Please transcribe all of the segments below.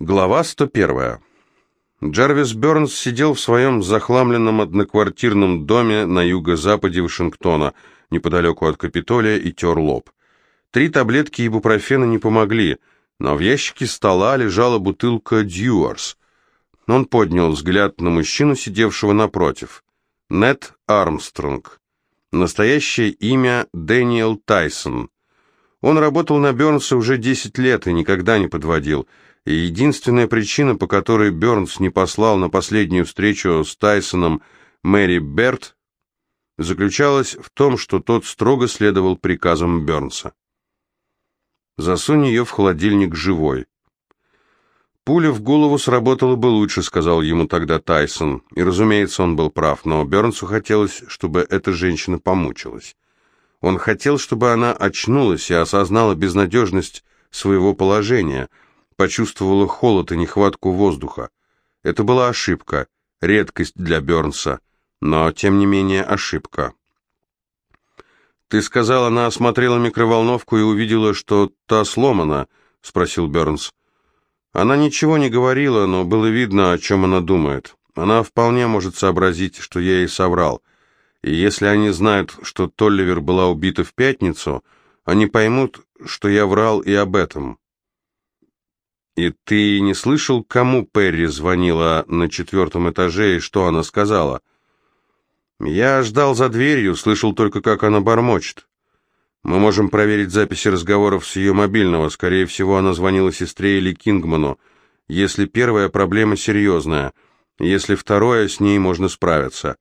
Глава 101. Джарвис Бёрнс сидел в своем захламленном одноквартирном доме на юго-западе Вашингтона, неподалеку от Капитолия, и тер лоб. Три таблетки ибупрофена не помогли, но в ящике стола лежала бутылка «Дьюарс». Он поднял взгляд на мужчину, сидевшего напротив. Нет Армстронг. Настоящее имя Дэниел Тайсон. Он работал на Бёрнса уже 10 лет и никогда не подводил – и единственная причина, по которой Бёрнс не послал на последнюю встречу с Тайсоном Мэри Берт, заключалась в том, что тот строго следовал приказам Бёрнса. «Засунь ее в холодильник живой». «Пуля в голову сработала бы лучше», — сказал ему тогда Тайсон. И, разумеется, он был прав, но Бёрнсу хотелось, чтобы эта женщина помучилась. Он хотел, чтобы она очнулась и осознала безнадежность своего положения — почувствовала холод и нехватку воздуха. Это была ошибка, редкость для Бернса, но, тем не менее, ошибка. «Ты сказал, она осмотрела микроволновку и увидела, что та сломана?» — спросил Бернс. Она ничего не говорила, но было видно, о чем она думает. Она вполне может сообразить, что я ей соврал. И если они знают, что Толливер была убита в пятницу, они поймут, что я врал и об этом. «И ты не слышал, кому Перри звонила на четвертом этаже и что она сказала?» «Я ждал за дверью, слышал только, как она бормочет. Мы можем проверить записи разговоров с ее мобильного. Скорее всего, она звонила сестре или Кингману. Если первая проблема серьезная, если второе, с ней можно справиться.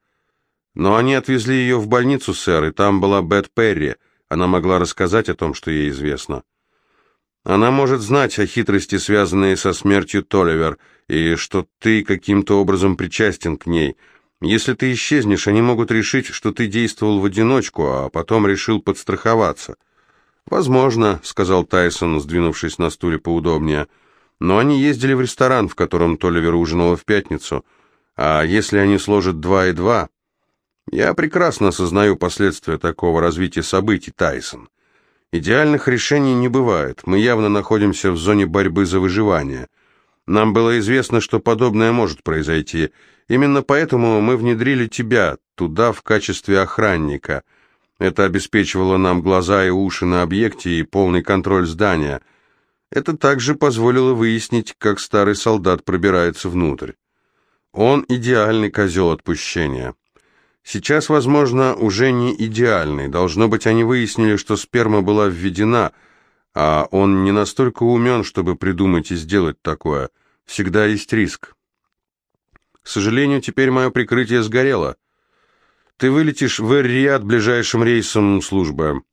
Но они отвезли ее в больницу, сэр, и там была Бет Перри. Она могла рассказать о том, что ей известно». Она может знать о хитрости, связанной со смертью Толивер, и что ты каким-то образом причастен к ней. Если ты исчезнешь, они могут решить, что ты действовал в одиночку, а потом решил подстраховаться. «Возможно», — сказал Тайсон, сдвинувшись на стуле поудобнее, «но они ездили в ресторан, в котором Толивер ужинала в пятницу. А если они сложат два и два...» «Я прекрасно осознаю последствия такого развития событий, Тайсон. Идеальных решений не бывает. Мы явно находимся в зоне борьбы за выживание. Нам было известно, что подобное может произойти. Именно поэтому мы внедрили тебя туда в качестве охранника. Это обеспечивало нам глаза и уши на объекте и полный контроль здания. Это также позволило выяснить, как старый солдат пробирается внутрь. Он идеальный козел отпущения. Сейчас, возможно, уже не идеальный. Должно быть, они выяснили, что сперма была введена, а он не настолько умен, чтобы придумать и сделать такое. Всегда есть риск. К сожалению, теперь мое прикрытие сгорело. Ты вылетишь в Эр-Риад ближайшим рейсом службы.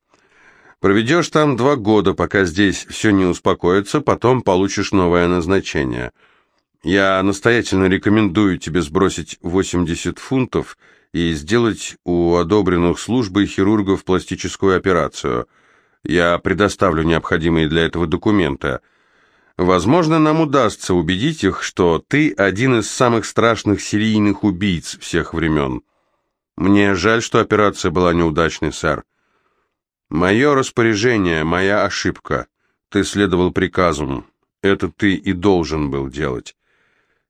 Проведешь там два года, пока здесь все не успокоится, потом получишь новое назначение. Я настоятельно рекомендую тебе сбросить 80 фунтов – и сделать у одобренных службой хирургов пластическую операцию. Я предоставлю необходимые для этого документы. Возможно, нам удастся убедить их, что ты один из самых страшных серийных убийц всех времен. Мне жаль, что операция была неудачной, сэр. Мое распоряжение, моя ошибка. Ты следовал приказам. Это ты и должен был делать.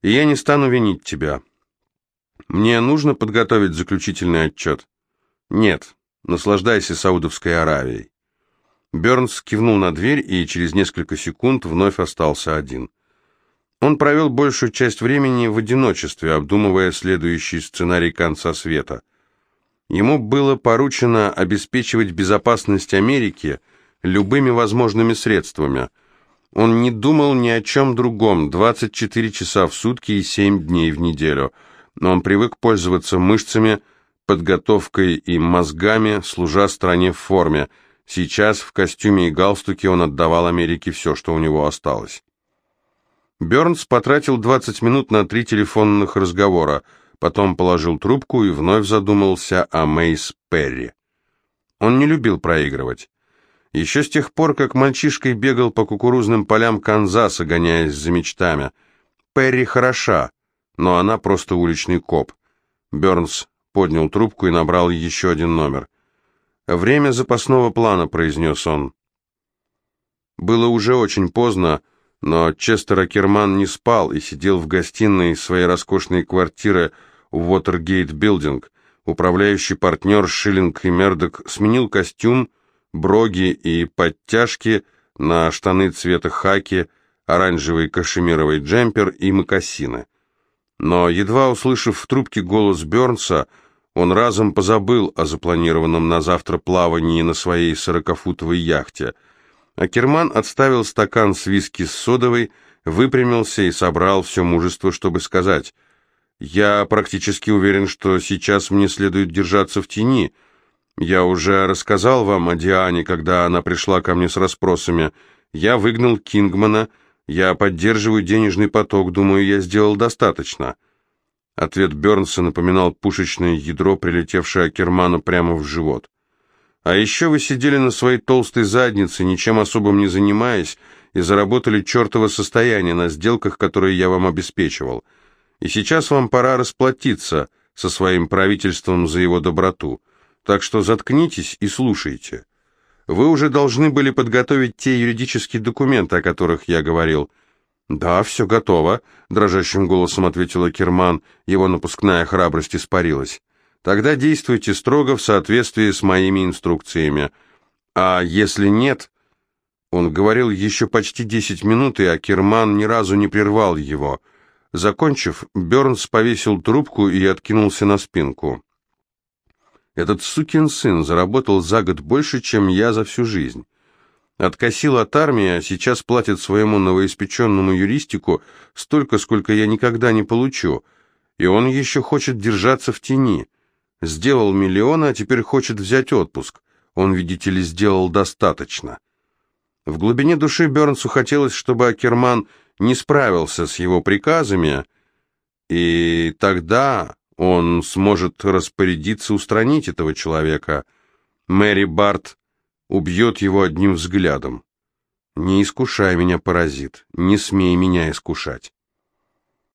И я не стану винить тебя. Мне нужно подготовить заключительный отчет. Нет, наслаждайся Саудовской Аравией. Бернс кивнул на дверь и через несколько секунд вновь остался один. Он провел большую часть времени в одиночестве, обдумывая следующий сценарий конца света. Ему было поручено обеспечивать безопасность Америки любыми возможными средствами. Он не думал ни о чем другом 24 часа в сутки и 7 дней в неделю – но он привык пользоваться мышцами, подготовкой и мозгами, служа стране в форме. Сейчас в костюме и галстуке он отдавал Америке все, что у него осталось. Бернс потратил 20 минут на три телефонных разговора, потом положил трубку и вновь задумался о Мейс Перри. Он не любил проигрывать. Еще с тех пор, как мальчишкой бегал по кукурузным полям Канзаса, гоняясь за мечтами. Перри хороша, но она просто уличный коп. Бернс поднял трубку и набрал еще один номер. «Время запасного плана», — произнес он. Было уже очень поздно, Но Честер Акерман не спал и сидел в гостиной своей роскошной квартиры в Уотергейт Билдинг. Управляющий партнер Шиллинг и Мердок сменил костюм, броги и подтяжки на штаны цвета хаки, оранжевый кашемировый джемпер и мокасины. Но, едва услышав в трубке голос Бернса, он разом позабыл о запланированном на завтра плавании на своей сорокафутовой яхте. Акерман отставил стакан с виски с содовой, выпрямился и собрал все мужество, чтобы сказать, «Я практически уверен, что сейчас мне следует держаться в тени. Я уже рассказал вам о Диане, когда она пришла ко мне с расспросами. Я выгнал Кингмана, я поддерживаю денежный поток, думаю, я сделал достаточно». Ответ Бернса напоминал пушечное ядро, прилетевшее Акерману прямо в живот. «А еще вы сидели на своей толстой заднице, ничем особым не занимаясь, и заработали чертово состояние на сделках, которые я вам обеспечивал. И сейчас вам пора расплатиться со своим правительством за его доброту. Так что заткнитесь и слушайте. Вы уже должны были подготовить те юридические документы, о которых я говорил». «Да, все готово», — дрожащим голосом ответила Керман. Его напускная храбрость испарилась. «Тогда действуйте строго в соответствии с моими инструкциями. А если нет...» Он говорил еще почти десять минут, и Акерман ни разу не прервал его. Закончив, Бернс повесил трубку и откинулся на спинку. «Этот сукин сын заработал за год больше, чем я за всю жизнь. Откосил от армии, а сейчас платит своему новоиспеченному юристику столько, сколько я никогда не получу. И он еще хочет держаться в тени. Сделал миллионы, а теперь хочет взять отпуск. Он, видите ли, сделал достаточно. В глубине души Бернсу хотелось, чтобы Акерман не справился с его приказами, и тогда он сможет распорядиться устранить этого человека. Мэри Барт убьет его одним взглядом. Не искушай меня, паразит, не смей меня искушать.